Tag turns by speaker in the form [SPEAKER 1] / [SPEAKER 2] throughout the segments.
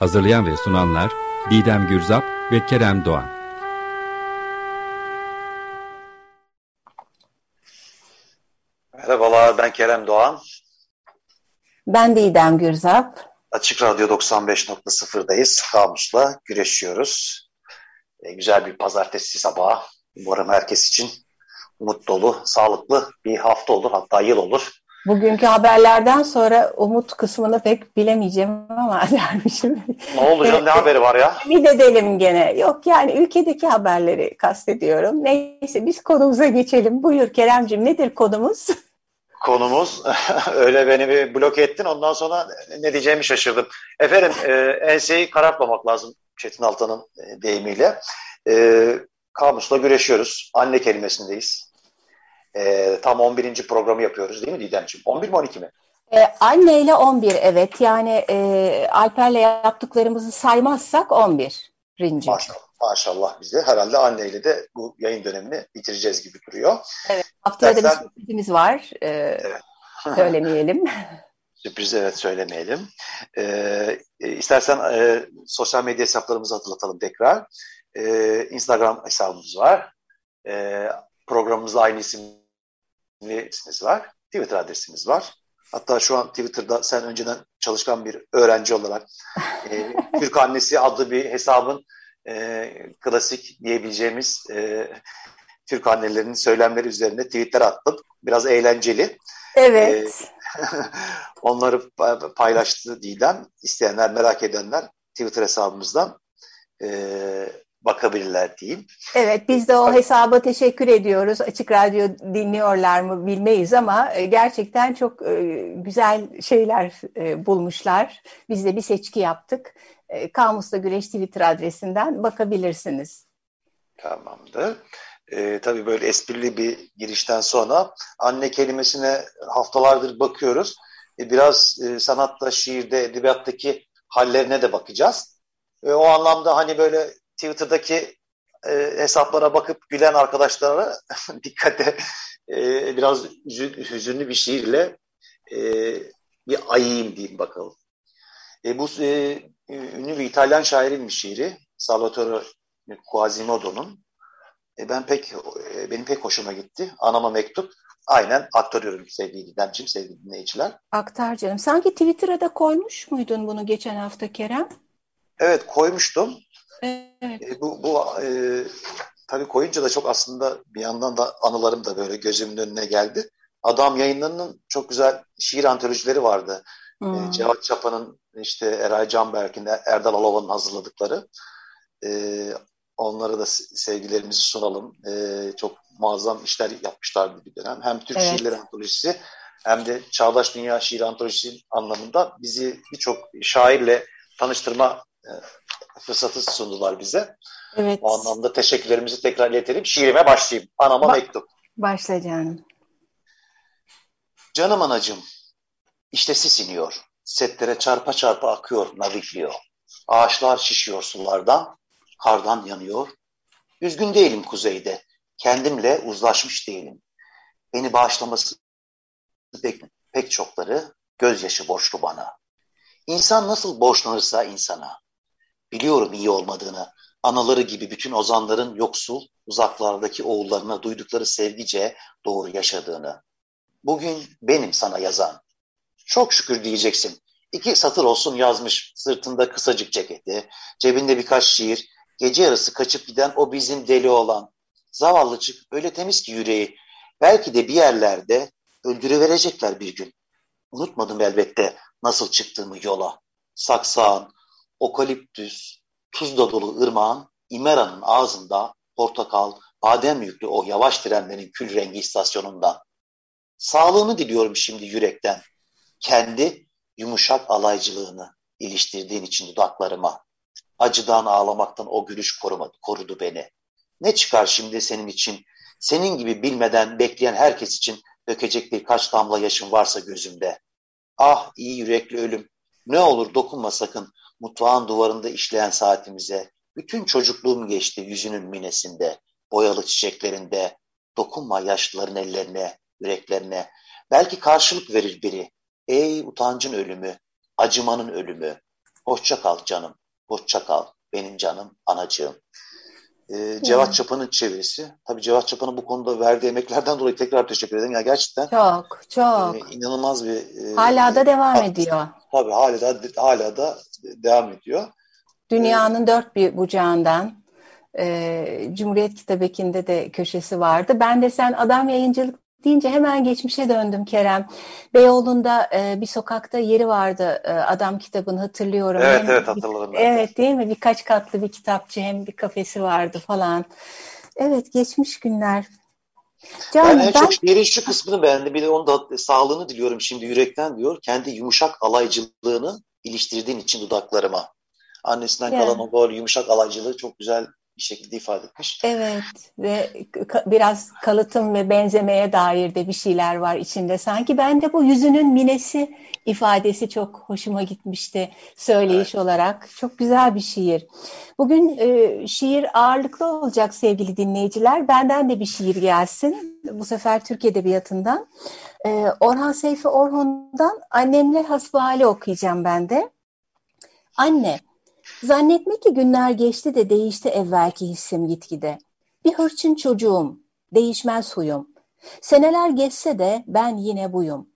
[SPEAKER 1] Hazırlayan ve sunanlar Didem Gürzap ve Kerem Doğan.
[SPEAKER 2] Merhabalar ben Kerem Doğan.
[SPEAKER 3] Ben Didem Gürzap.
[SPEAKER 2] Açık Radyo 95.0'dayız. Kamus'la güreşiyoruz. E, güzel bir pazartesi sabahı. Umarım herkes için umut dolu, sağlıklı bir hafta olur, hatta yıl olur.
[SPEAKER 3] Bugünkü haberlerden sonra umut kısmını pek bilemeyeceğim ama dermişim.
[SPEAKER 2] Ne oldu canım ne haberi var ya?
[SPEAKER 3] Bir edelim gene. Yok yani ülkedeki haberleri kastediyorum. Neyse biz konumuza geçelim. Buyur Keremcim nedir konumuz?
[SPEAKER 2] Konumuz öyle beni bir blok ettin ondan sonra ne diyeceğimi şaşırdım. Efendim e, enseyi karartmamak lazım Çetin Altan'ın e, deyimiyle. E, kamusla güreşiyoruz. Anne kelimesindeyiz. E, tam 11. programı yapıyoruz değil mi Didemciğim? 11 mi 12 mi?
[SPEAKER 3] E, anne ile 11 evet. Yani e, Alper'le yaptıklarımızı saymazsak 11. Rinci.
[SPEAKER 2] Maşallah, maşallah bize. Herhalde anneyle de bu yayın dönemini bitireceğiz gibi duruyor.
[SPEAKER 3] Evet. Haftaya da bir sürprizimiz var. Ee, evet. söylemeyelim.
[SPEAKER 2] Sürpriz evet söylemeyelim. Ee, istersen e, sosyal medya hesaplarımızı hatırlatalım tekrar. Ee, Instagram hesabımız var. Ee, programımızda aynı isim adresimiz var. Twitter adresimiz var. Hatta şu an Twitter'da sen önceden çalışkan bir öğrenci olarak e, Türk Annesi adlı bir hesabın e, klasik diyebileceğimiz e, Türk annelerinin söylemleri üzerine tweetler attım. Biraz eğlenceli.
[SPEAKER 3] Evet.
[SPEAKER 2] E, onları paylaştı Didem. İsteyenler, merak edenler Twitter hesabımızdan e, bakabilirler diyeyim.
[SPEAKER 3] Evet biz de o hesaba teşekkür ediyoruz. Açık Radyo dinliyorlar mı bilmeyiz ama e, gerçekten çok e, güzel şeyler e, bulmuşlar. Biz de bir seçki yaptık. Kamusla Güreş Twitter adresinden bakabilirsiniz.
[SPEAKER 2] Tamamdır. Ee, tabii böyle esprili bir girişten sonra anne kelimesine haftalardır bakıyoruz. Ee, biraz e, sanatta, şiirde, edebiyattaki hallerine de bakacağız. E, o anlamda hani böyle Twitter'daki e, hesaplara bakıp gülen arkadaşlara dikkate e, biraz hüzünlü bir şiirle e, bir ayayım diyeyim bakalım. E, bu e, ünlü bir İtalyan şairin bir şiiri. Salvatore Quasimodo'nun. E, ben pek e, benim pek hoşuma gitti. Anama mektup. Aynen aktarıyorum sevgili Didemciğim, sevgili dinleyiciler.
[SPEAKER 3] Aktar canım. Sanki Twitter'a da koymuş muydun bunu geçen hafta Kerem?
[SPEAKER 2] Evet koymuştum.
[SPEAKER 3] Evet.
[SPEAKER 2] E, bu bu e, tabii koyunca da çok aslında bir yandan da anılarım da böyle gözümün önüne geldi. Adam yayınlarının çok güzel şiir antolojileri vardı. E, hmm. E, Cevat Çapa'nın işte Eray Canberk'in, Erdal Alova'nın hazırladıkları. E, onlara da sevgilerimizi sunalım. E, çok muazzam işler yapmışlardı bir dönem. Hem Türk evet. şiirleri antolojisi hem de Çağdaş Dünya Şiir Antolojisi anlamında bizi birçok şairle tanıştırma e, fırsatı sundular bize.
[SPEAKER 3] Evet.
[SPEAKER 2] O anlamda teşekkürlerimizi tekrar iletelim. Şiirime başlayayım. Anama ba mektup.
[SPEAKER 3] Başla canım.
[SPEAKER 2] Canım anacım, işte sis iniyor. Setlere çarpa çarpa akıyor, navifliyor. Ağaçlar şişiyor sulardan, kardan yanıyor. Üzgün değilim kuzeyde, kendimle uzlaşmış değilim. Beni bağışlaması pek, pek çokları gözyaşı borçlu bana. İnsan nasıl borçlanırsa insana, Biliyorum iyi olmadığını, anaları gibi bütün ozanların yoksul, uzaklardaki oğullarına duydukları sevgice doğru yaşadığını. Bugün benim sana yazan. Çok şükür diyeceksin. İki satır olsun yazmış sırtında kısacık ceketi, cebinde birkaç şiir, gece yarısı kaçıp giden o bizim deli olan. Zavallıcık öyle temiz ki yüreği. Belki de bir yerlerde öldürüverecekler bir gün. Unutmadım elbette nasıl çıktığımı yola. Saksağın, okaliptüs, tuzla dolu ırmağın İmera'nın ağzında portakal, badem yüklü o yavaş trenlerin kül rengi istasyonundan. Sağlığını diliyorum şimdi yürekten. Kendi yumuşak alaycılığını iliştirdiğin için dudaklarıma. Acıdan ağlamaktan o gülüş korumadı, korudu beni. Ne çıkar şimdi senin için? Senin gibi bilmeden bekleyen herkes için dökecek birkaç damla yaşın varsa gözümde. Ah iyi yürekli ölüm. Ne olur dokunma sakın mutfağın duvarında işleyen saatimize. Bütün çocukluğum geçti yüzünün minesinde, boyalı çiçeklerinde. Dokunma yaşlıların ellerine, yüreklerine. Belki karşılık verir biri. Ey utancın ölümü, acımanın ölümü. Hoşça kal canım, hoşça kal benim canım, anacığım. Ee, Cevat Çapa'nın çevirisi. Tabii Cevat Çapa'nın bu konuda verdiği emeklerden dolayı tekrar teşekkür ederim. Ya gerçekten
[SPEAKER 3] çok çok
[SPEAKER 2] e, inanılmaz bir
[SPEAKER 3] e, hala da devam hat, ediyor.
[SPEAKER 2] Tabii hala da hala da devam ediyor.
[SPEAKER 3] Dünyanın ee, dört bir bucağından e, Cumhuriyet Kitabeki'nde de köşesi vardı. Ben de sen adam yayıncılık deyince hemen geçmişe döndüm Kerem. Beyoğlu'nda e, bir sokakta yeri vardı e, adam kitabını hatırlıyorum.
[SPEAKER 2] Evet hem, evet hatırladım.
[SPEAKER 3] Ben evet değil mi? Birkaç katlı bir kitapçı hem bir kafesi vardı falan. Evet geçmiş günler.
[SPEAKER 2] Can, ben en ben... çok şiirin şu kısmını beğendim. Bir de onun da sağlığını diliyorum şimdi yürekten diyor. Kendi yumuşak alaycılığını iliştirdiğin için dudaklarıma. Annesinden yani. kalan o böyle yumuşak alaycılığı çok güzel bir şekilde ifade etmiş.
[SPEAKER 3] Evet ve biraz kalıtım ve benzemeye dair de bir şeyler var içinde. Sanki ben de bu yüzünün minesi ifadesi çok hoşuma gitmişti söyleyiş evet. olarak. Çok güzel bir şiir. Bugün e, şiir ağırlıklı olacak sevgili dinleyiciler. Benden de bir şiir gelsin. Bu sefer Türk Edebiyatı'ndan. E, Orhan Seyfi Orhun'dan Annemler Hasbihali okuyacağım ben de. Anne, Zannetme ki günler geçti de değişti evvelki hissim gitgide. Bir hırçın çocuğum, değişmez huyum. Seneler geçse de ben yine buyum.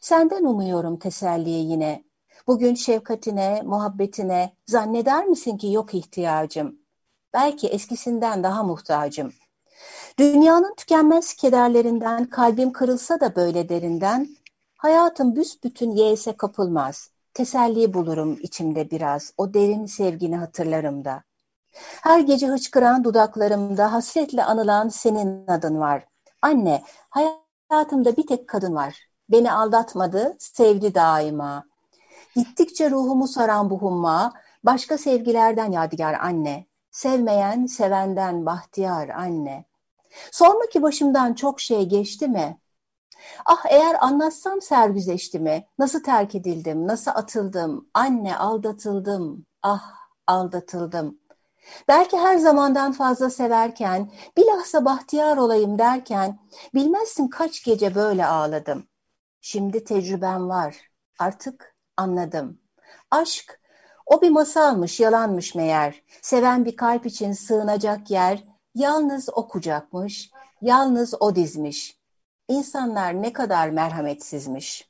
[SPEAKER 3] Senden umuyorum teselliyi yine. Bugün şefkatine, muhabbetine zanneder misin ki yok ihtiyacım? Belki eskisinden daha muhtacım. Dünyanın tükenmez kederlerinden kalbim kırılsa da böyle derinden, hayatım büsbütün yeğse kapılmaz. Teselli bulurum içimde biraz, o derin sevgini hatırlarım da. Her gece hıçkıran dudaklarımda hasretle anılan senin adın var. Anne, hayatımda bir tek kadın var. Beni aldatmadı, sevdi daima. Gittikçe ruhumu saran bu humma, başka sevgilerden yadigar anne. Sevmeyen, sevenden bahtiyar anne. Sorma ki başımdan çok şey geçti mi? Ah eğer anlatsam sergüzeştimi, nasıl terk edildim, nasıl atıldım, anne aldatıldım, ah aldatıldım. Belki her zamandan fazla severken, bilhassa bahtiyar olayım derken, bilmezsin kaç gece böyle ağladım. Şimdi tecrübem var, artık anladım. Aşk, o bir masalmış, yalanmış meğer. Seven bir kalp için sığınacak yer, yalnız o kucakmış, yalnız o dizmiş. İnsanlar ne kadar merhametsizmiş.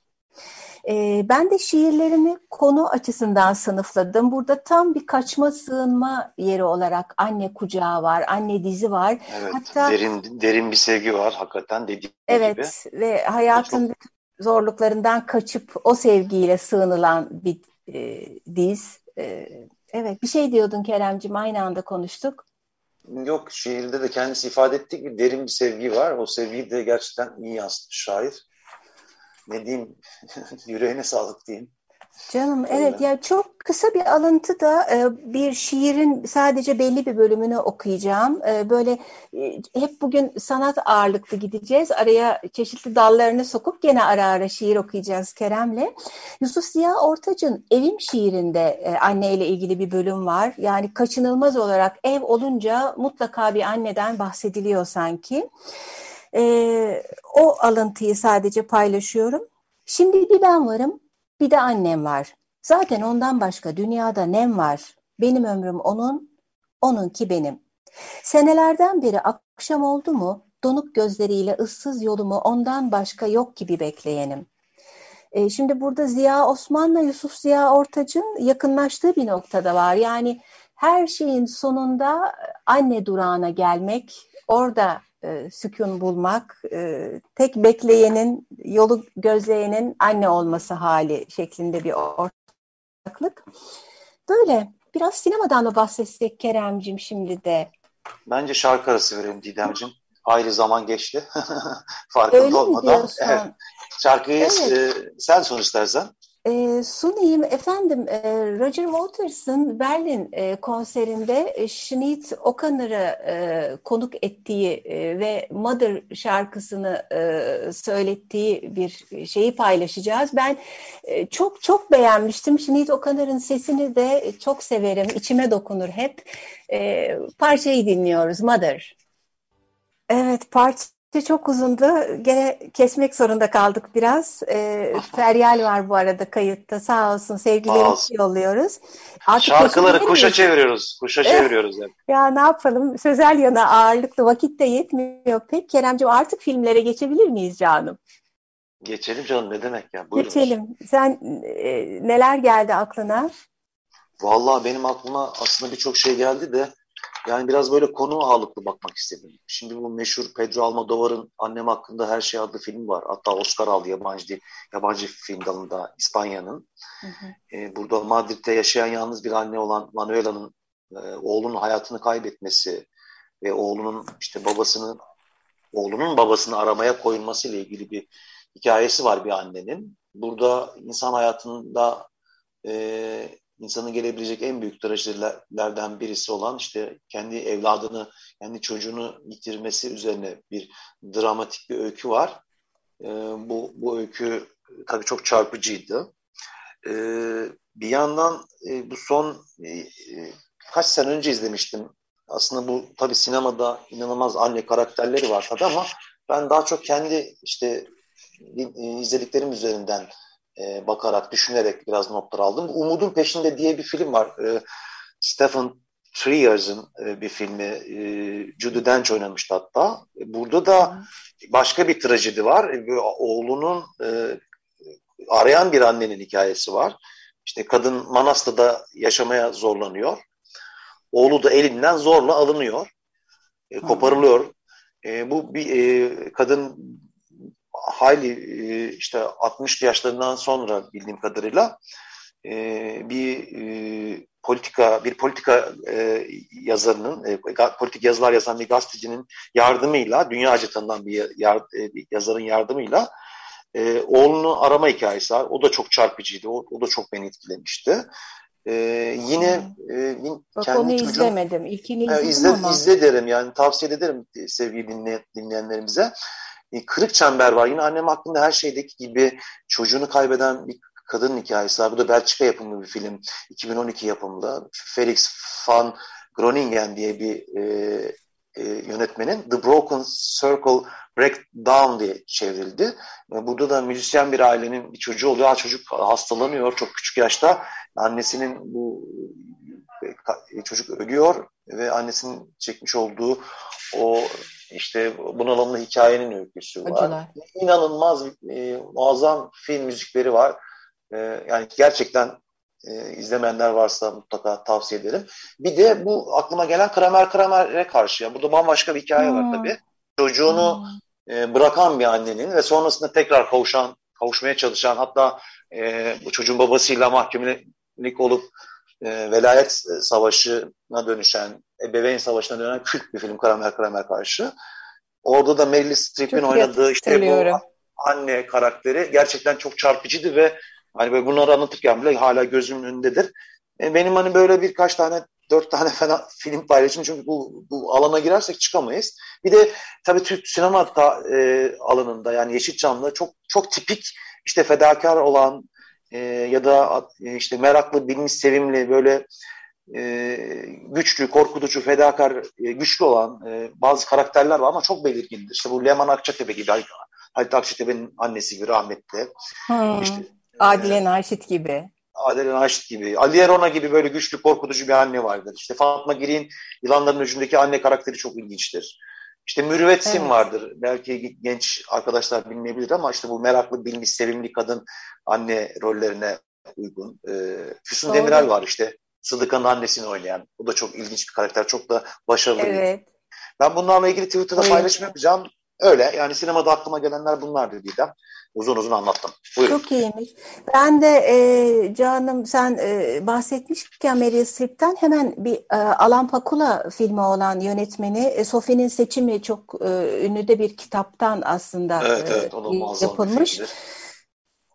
[SPEAKER 3] E, ben de şiirlerimi konu açısından sınıfladım. Burada tam bir kaçma sığınma yeri olarak anne kucağı var, anne dizi var.
[SPEAKER 2] Evet, Hatta, derin, derin bir sevgi var hakikaten dediğim
[SPEAKER 3] evet,
[SPEAKER 2] gibi.
[SPEAKER 3] Evet ve hayatın çok... zorluklarından kaçıp o sevgiyle sığınılan bir e, diz. E, evet bir şey diyordun Keremcim aynı anda konuştuk.
[SPEAKER 2] Yok şiirde de kendisi ifade ettiği gibi derin bir sevgi var. O sevgiyi de gerçekten iyi yansıtmış şair. Ne diyeyim yüreğine sağlık diyeyim.
[SPEAKER 3] Canım evet ya çok kısa bir alıntı da e, bir şiirin sadece belli bir bölümünü okuyacağım. E, böyle e, hep bugün sanat ağırlıklı gideceğiz. Araya çeşitli dallarını sokup gene ara ara şiir okuyacağız Kerem'le. Yusuf Ziya Ortaç'ın Evim şiirinde anneyle ilgili bir bölüm var. Yani kaçınılmaz olarak ev olunca mutlaka bir anneden bahsediliyor sanki. O alıntıyı sadece paylaşıyorum. Şimdi bir ben varım, bir de annem var. Zaten ondan başka dünyada nem var. Benim ömrüm onun, onunki benim. Senelerden beri akşam oldu mu donuk gözleriyle ıssız yolumu ondan başka yok gibi bekleyenim. E, şimdi burada Ziya Osman'la Yusuf Ziya Ortaç'ın yakınlaştığı bir noktada var. Yani her şeyin sonunda anne durağına gelmek, orada e, sükun bulmak, e, tek bekleyenin, yolu gözleyenin anne olması hali şeklinde bir ortaklık. Böyle biraz sinemadan da bahsetsek Keremcim şimdi de.
[SPEAKER 2] Bence şarkı arası verelim Didemcim. Ayrı zaman geçti. Farkında Öyle olmadan. Evet. Şarkıyı evet. e, sen son istersen.
[SPEAKER 3] E, sunayım efendim e, Roger Waters'ın Berlin e, konserinde e, Sinead O'Connor'ı e, konuk ettiği e, ve Mother şarkısını e, söylettiği bir şeyi paylaşacağız. Ben e, çok çok beğenmiştim. Sinead O'Connor'ın sesini de çok severim. İçime dokunur hep. E, parçayı dinliyoruz Mother. Evet parça çok uzundu. Gene kesmek zorunda kaldık biraz. E, Feryal var bu arada kayıtta. Sağ olsun. Sevgilerimizi yolluyoruz.
[SPEAKER 2] Artık Şarkıları kuşa miyiz? çeviriyoruz. Kuşa çeviriyoruz. Yani.
[SPEAKER 3] ya ne yapalım? Sözel yana ağırlıklı vakit de yetmiyor pek. Keremciğim artık filmlere geçebilir miyiz canım?
[SPEAKER 2] Geçelim canım ne demek ya? Buyurun.
[SPEAKER 3] Geçelim. Sen e, neler geldi aklına?
[SPEAKER 2] Vallahi benim aklıma aslında birçok şey geldi de yani biraz böyle konu ağırlıklı bakmak istedim. Şimdi bu meşhur Pedro Almodovar'ın Annem Hakkında Her Şey adlı film var. Hatta Oscar aldı yabancı değil, yabancı film dalında İspanya'nın. Ee, burada Madrid'de yaşayan yalnız bir anne olan Manuela'nın e, oğlunun hayatını kaybetmesi ve oğlunun işte babasını oğlunun babasını aramaya koyulması ile ilgili bir hikayesi var bir annenin. Burada insan hayatında e, insanın gelebilecek en büyük trajedilerden birisi olan işte kendi evladını, kendi çocuğunu yitirmesi üzerine bir dramatik bir öykü var. E, bu, bu öykü tabii çok çarpıcıydı. E, bir yandan e, bu son e, kaç sene önce izlemiştim. Aslında bu tabii sinemada inanılmaz anne karakterleri var tabii ama ben daha çok kendi işte izlediklerim üzerinden e, bakarak, düşünerek biraz notlar aldım. Umudun Peşinde diye bir film var. E, Stephen Triers'ın e, bir filmi. E, Judy Dench oynamıştı hatta. E, burada da başka bir trajedi var. E, oğlunun e, arayan bir annenin hikayesi var. İşte kadın Manasta'da yaşamaya zorlanıyor. Oğlu da elinden zorla alınıyor. E, koparılıyor. E, bu bir e, kadın hayli e, işte 60 yaşlarından sonra bildiğim kadarıyla e, bir e, politika bir politika yazarının politik yazılar yazan bir gazetecinin yardımıyla dünyaca tanınan bir, bir yazarın yardımıyla oğlunu arama hikayesi var. O da çok çarpıcıydı. O, o da çok beni etkilemişti. Ee, yine
[SPEAKER 3] e, Bak kendi onu çocuğum, izlemedim. İlkini izledim
[SPEAKER 2] izle, ama. İzle derim yani tavsiye ederim sevgili dinle, dinleyenlerimize kırık çember var. Yine annem hakkında her şeydeki gibi çocuğunu kaybeden bir kadın hikayesi var. Bu da Belçika yapımı bir film. 2012 yapımında. Felix van Groningen diye bir e, e, yönetmenin The Broken Circle Breakdown diye çevrildi. Burada da müzisyen bir ailenin bir çocuğu oluyor. Ha, çocuk hastalanıyor çok küçük yaşta. Annesinin bu e, çocuk ölüyor ve annesinin çekmiş olduğu o işte bunalımlı hikayenin öyküsü var. Acılar. İnanılmaz e, muazzam film müzikleri var. E, yani gerçekten e, izlemeyenler varsa mutlaka tavsiye ederim. Bir de bu aklıma gelen Kramer Kramer'e karşı. Yani burada bambaşka bir hikaye hmm. var tabii. Çocuğunu hmm. e, bırakan bir annenin ve sonrasında tekrar kavuşan, kavuşmaya çalışan hatta e, bu çocuğun babasıyla mahkemelik olup e, velayet savaşına dönüşen, ebeveyn savaşına dönen kült bir film Kramer Kramer karşı. Orada da Meryl Streep'in oynadığı işte bu anne karakteri gerçekten çok çarpıcıydı ve hani böyle bunları anlatırken bile hala gözümün önündedir. E, benim hani böyle birkaç tane dört tane falan film paylaşım çünkü bu, bu alana girersek çıkamayız. Bir de tabii Türk sinema da, e, alanında yani Yeşilçam'da çok çok tipik işte fedakar olan e, ya da e, işte meraklı, bilmiş, sevimli böyle e, güçlü, korkutucu, fedakar, e, güçlü olan e, bazı karakterler var ama çok belirgindir. İşte bu Leman Akçatepe gibi, Halit Akçatepe'nin annesi gibi rahmetli.
[SPEAKER 3] Hmm. İşte, Adile e, Naşit gibi.
[SPEAKER 2] Adile Naşit gibi. Ali Erona gibi böyle güçlü, korkutucu bir anne vardır. İşte Fatma Girik'in Yılanların Ucundaki anne karakteri çok ilginçtir. İşte Mürüvvet Sim evet. vardır. Belki genç arkadaşlar bilmeyebilir ama işte bu meraklı, bilmiş, sevimli kadın anne rollerine uygun. E, Füsun Doğru. Demirel var işte. Sıdıka'nın annesini oynayan. O da çok ilginç bir karakter. Çok da başarılı. Evet. Ben bunlarla ilgili Twitter'da paylaşım yapacağım. Öyle yani sinemada aklıma gelenler bunlar Didem. Uzun uzun anlattım. Buyurun.
[SPEAKER 3] Çok iyiymiş. Ben de e, Canım sen e, bahsetmişken Meryl Streep'ten hemen bir e, Alan Pakula filmi olan yönetmeni e, Sophie'nin Seçimi çok e, ünlü de bir kitaptan aslında
[SPEAKER 2] evet, evet,
[SPEAKER 3] e, yapılmış. Bir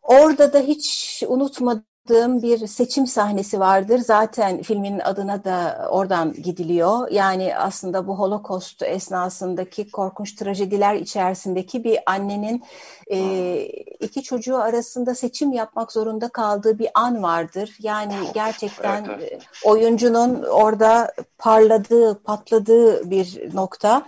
[SPEAKER 3] Orada da hiç unutmadım bir seçim sahnesi vardır. Zaten filmin adına da oradan gidiliyor. Yani aslında bu Holocaust esnasındaki korkunç trajediler içerisindeki bir annenin e, iki çocuğu arasında seçim yapmak zorunda kaldığı bir an vardır. Yani gerçekten evet, evet. E, oyuncunun orada parladığı, patladığı bir nokta.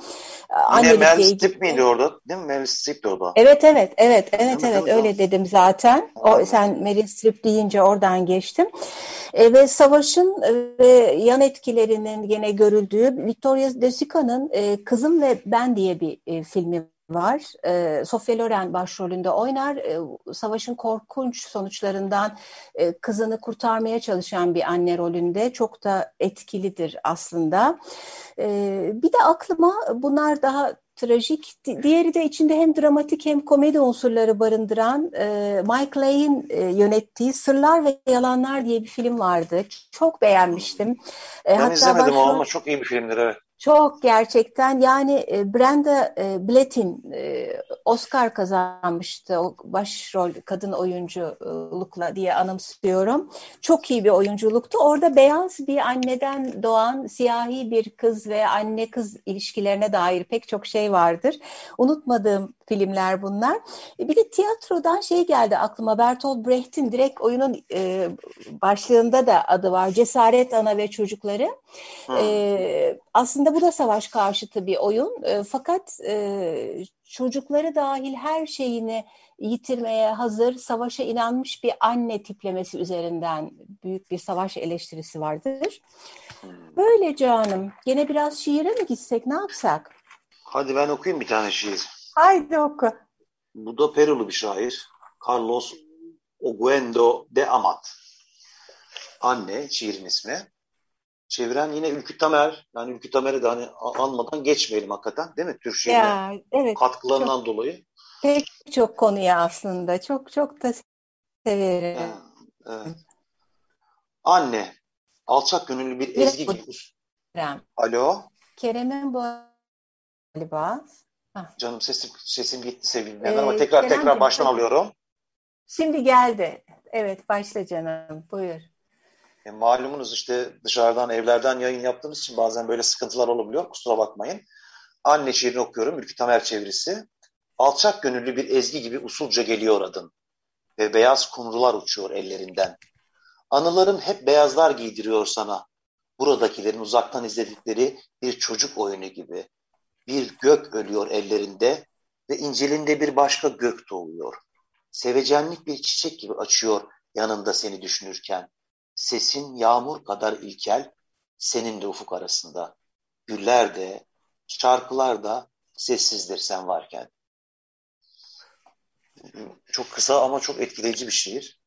[SPEAKER 2] Yine Meryl Streep miydi orada? Değil mi? Meryl Streep de orada.
[SPEAKER 3] Evet, evet, evet, evet, evet, öyle dedim zaten. O, sen Meryl Streep deyince oradan geçtim. E, ve savaşın e, ve yan etkilerinin yine görüldüğü Victoria De Sica'nın e, Kızım ve Ben diye bir e, filmi var. E, Sofia Loren başrolünde oynar. E, savaşın korkunç sonuçlarından e, kızını kurtarmaya çalışan bir anne rolünde. Çok da etkilidir aslında. E, bir de aklıma bunlar daha trajik. Diğeri de içinde hem dramatik hem komedi unsurları barındıran e, Mike Leigh'in e, yönettiği Sırlar ve Yalanlar diye bir film vardı. Çok beğenmiştim.
[SPEAKER 2] E, ben Hatta izlemedim başrol... ama çok iyi bir filmdir evet.
[SPEAKER 3] Çok gerçekten yani e, Brenda e, Blatt'in e, Oscar kazanmıştı o başrol kadın oyunculukla diye anımsıyorum. Çok iyi bir oyunculuktu. Orada beyaz bir anneden doğan siyahi bir kız ve anne kız ilişkilerine dair pek çok şey vardır. Unutmadığım filmler bunlar. Bir de tiyatrodan şey geldi aklıma Bertolt Brecht'in direkt oyunun başlığında da adı var. Cesaret Ana ve Çocukları. Hmm. Aslında aslında bu da savaş karşıtı bir oyun. E, fakat e, çocukları dahil her şeyini yitirmeye hazır, savaşa inanmış bir anne tiplemesi üzerinden büyük bir savaş eleştirisi vardır. Böyle canım. Gene biraz şiire mi gitsek, ne yapsak?
[SPEAKER 2] Hadi ben okuyayım bir tane şiir.
[SPEAKER 3] Haydi oku.
[SPEAKER 2] Bu da Perulu bir şair. Carlos Oguendo de Amat. Anne, şiirin ismi. Çeviren yine Ülkü Tamer. Yani Ülkü Tamer'i de hani almadan geçmeyelim hakikaten değil mi? Türkçe'ye evet, katkılarından çok, dolayı.
[SPEAKER 3] Pek çok konuya aslında. Çok çok da severim. Evet,
[SPEAKER 2] evet. Anne, alçak gönüllü bir ezgi gibi. Alo.
[SPEAKER 3] Kerem'in bu galiba.
[SPEAKER 2] Canım sesim sesim gitti sevgilim. Ee, ama tekrar Kerem tekrar baştan alıyorum.
[SPEAKER 3] Şimdi geldi. Evet başla canım. Buyur.
[SPEAKER 2] E, malumunuz işte dışarıdan evlerden yayın yaptığımız için bazen böyle sıkıntılar olabiliyor. Kusura bakmayın. Anne şiirini okuyorum. Ülkü Tamer çevirisi. Alçak gönüllü bir ezgi gibi usulca geliyor adın. Ve beyaz kumrular uçuyor ellerinden. Anılarım hep beyazlar giydiriyor sana. Buradakilerin uzaktan izledikleri bir çocuk oyunu gibi. Bir gök ölüyor ellerinde ve incelinde bir başka gök doğuyor. Sevecenlik bir çiçek gibi açıyor yanında seni düşünürken. Sesin yağmur kadar ilkel, senin de ufuk arasında. Güller de, şarkılar da sessizdir sen varken. Çok kısa ama çok etkileyici bir şiir.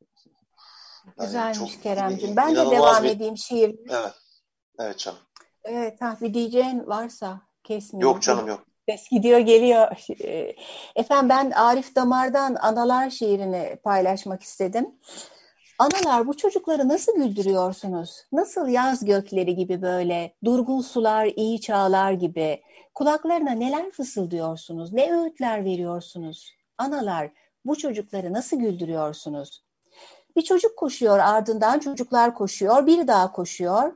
[SPEAKER 3] Güzelmiş yani Keremciğim. Ben de devam bir... edeyim şiir.
[SPEAKER 2] Evet. Evet canım.
[SPEAKER 3] Evet, ha, bir diyeceğin varsa kesmiyor.
[SPEAKER 2] Yok canım yok.
[SPEAKER 3] Ses gidiyor geliyor. Efendim ben Arif Damar'dan Analar şiirini paylaşmak istedim. Analar bu çocukları nasıl güldürüyorsunuz? Nasıl yaz gökleri gibi böyle, durgun sular, iyi çağlar gibi kulaklarına neler fısıldıyorsunuz? Ne öğütler veriyorsunuz? Analar bu çocukları nasıl güldürüyorsunuz? Bir çocuk koşuyor ardından çocuklar koşuyor, bir daha koşuyor.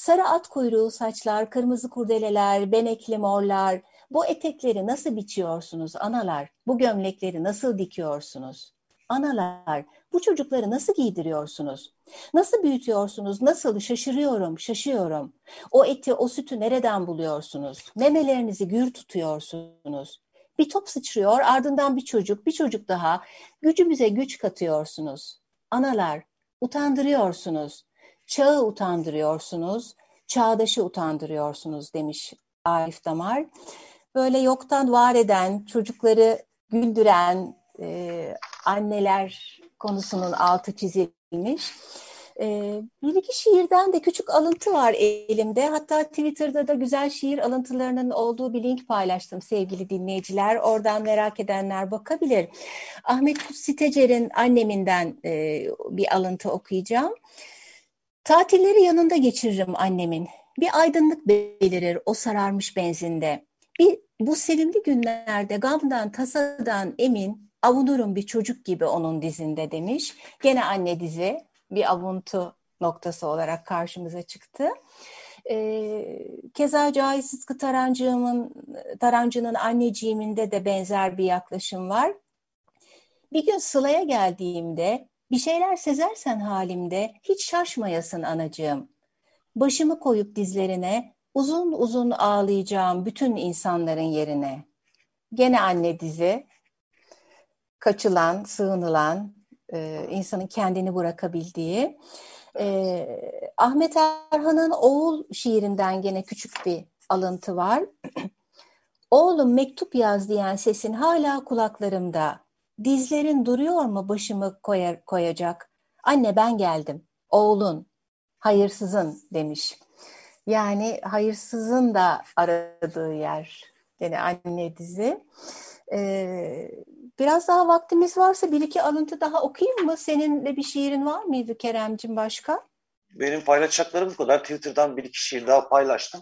[SPEAKER 3] Sarı at kuyruğu saçlar, kırmızı kurdeleler, benekli morlar. Bu etekleri nasıl biçiyorsunuz analar? Bu gömlekleri nasıl dikiyorsunuz? Analar, bu çocukları nasıl giydiriyorsunuz? Nasıl büyütüyorsunuz? Nasıl? Şaşırıyorum, şaşıyorum. O eti, o sütü nereden buluyorsunuz? Memelerinizi gür tutuyorsunuz. Bir top sıçrıyor, ardından bir çocuk, bir çocuk daha. Gücümüze güç katıyorsunuz. Analar, utandırıyorsunuz. Çağı utandırıyorsunuz. Çağdaşı utandırıyorsunuz demiş Arif Damar. Böyle yoktan var eden, çocukları güldüren, e, anneler konusunun altı çizilmiş. E, bir iki şiirden de küçük alıntı var elimde. Hatta Twitter'da da güzel şiir alıntılarının olduğu bir link paylaştım sevgili dinleyiciler. Oradan merak edenler bakabilir. Ahmet Kutsi Tecer'in anneminden e, bir alıntı okuyacağım. Tatilleri yanında geçiririm annemin. Bir aydınlık belirir o sararmış benzinde. Bir bu sevimli günlerde gamdan tasadan emin Avunurum bir çocuk gibi onun dizinde demiş. Gene anne dizi bir avuntu noktası olarak karşımıza çıktı. E, keza Cahit Sıtkı Tarancı'nın Tarancı'nın anneciğiminde de benzer bir yaklaşım var. Bir gün Sıla'ya geldiğimde bir şeyler sezersen halimde hiç şaşmayasın anacığım. Başımı koyup dizlerine uzun uzun ağlayacağım bütün insanların yerine. Gene anne dizi, kaçılan, sığınılan, e, insanın kendini bırakabildiği. E, Ahmet Erhan'ın Oğul şiirinden gene küçük bir alıntı var. Oğlum mektup yaz diyen sesin hala kulaklarımda. Dizlerin duruyor mu başımı koyar, koyacak? Anne ben geldim. Oğlun, hayırsızın demiş. Yani hayırsızın da aradığı yer. Yani anne dizi. Ee, biraz daha vaktimiz varsa bir iki alıntı daha okuyayım mı? Senin de bir şiirin var mıydı Keremcim başka?
[SPEAKER 2] Benim paylaşacaklarım bu kadar. Twitter'dan bir iki şiir daha paylaştım.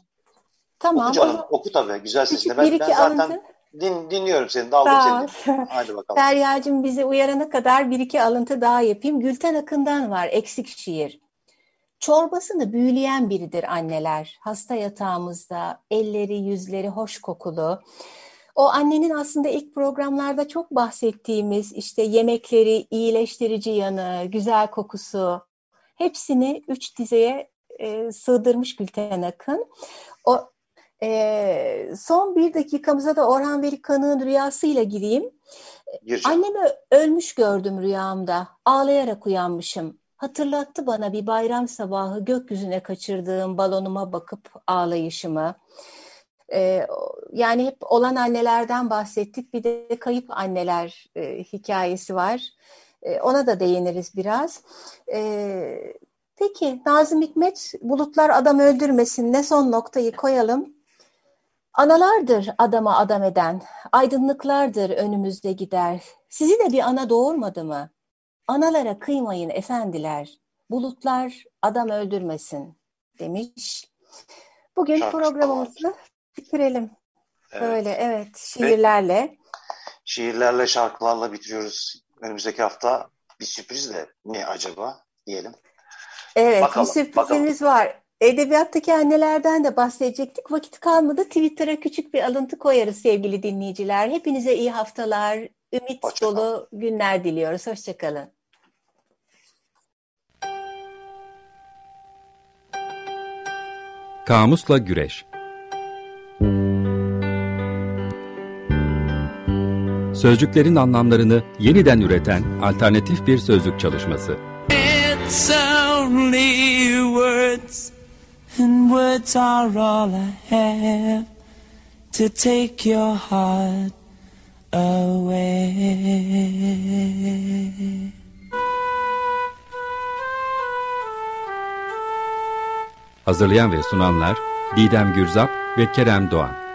[SPEAKER 3] Tamam.
[SPEAKER 2] Oku canım, oku tabii. Güzel sesle. Ben, ben zaten
[SPEAKER 3] alıntı.
[SPEAKER 2] Din, dinliyorum seni. Daldım seni. Hadi bakalım.
[SPEAKER 3] Derya'cığım bizi uyarana kadar bir iki alıntı daha yapayım. Gülten Akın'dan var eksik şiir. Çorbasını büyüleyen biridir anneler. Hasta yatağımızda elleri yüzleri hoş kokulu. O annenin aslında ilk programlarda çok bahsettiğimiz işte yemekleri, iyileştirici yanı, güzel kokusu hepsini üç dizeye e, sığdırmış Gülten Akın. O e, son bir dakikamıza da Orhan Veli Kanık'ın rüyasıyla gireyim.
[SPEAKER 2] Gireceğim.
[SPEAKER 3] Annemi ölmüş gördüm rüyamda. Ağlayarak uyanmışım. Hatırlattı bana bir bayram sabahı gökyüzüne kaçırdığım balonuma bakıp ağlayışımı. Ee, yani hep olan annelerden bahsettik. Bir de kayıp anneler e, hikayesi var. E, ona da değiniriz biraz. E, peki Nazım Hikmet bulutlar adam öldürmesin ne son noktayı koyalım. Analardır adama adam eden, aydınlıklardır önümüzde gider. Sizi de bir ana doğurmadı mı? Analara kıymayın efendiler, bulutlar adam öldürmesin demiş. Bugün
[SPEAKER 2] Şarkı
[SPEAKER 3] programımızı bitirelim.
[SPEAKER 2] Evet.
[SPEAKER 3] Böyle evet şiirlerle.
[SPEAKER 2] Şiirlerle, şarkılarla bitiriyoruz. Önümüzdeki hafta bir sürpriz de ne acaba diyelim.
[SPEAKER 3] Evet
[SPEAKER 2] Bakalım,
[SPEAKER 3] bir sürprizimiz var. Edebiyattaki annelerden de bahsedecektik. Vakit kalmadı. Twitter'a küçük bir alıntı koyarız sevgili dinleyiciler. Hepinize iyi haftalar, ümit
[SPEAKER 2] Hoşça kalın.
[SPEAKER 3] dolu günler diliyoruz. Hoşçakalın.
[SPEAKER 1] Kamusla Güreş Sözcüklerin anlamlarını yeniden üreten alternatif bir sözlük çalışması.
[SPEAKER 4] It's only words, and words are all I have to take your heart away.
[SPEAKER 1] Hazırlayan ve sunanlar Didem Gürzap ve Kerem Doğan.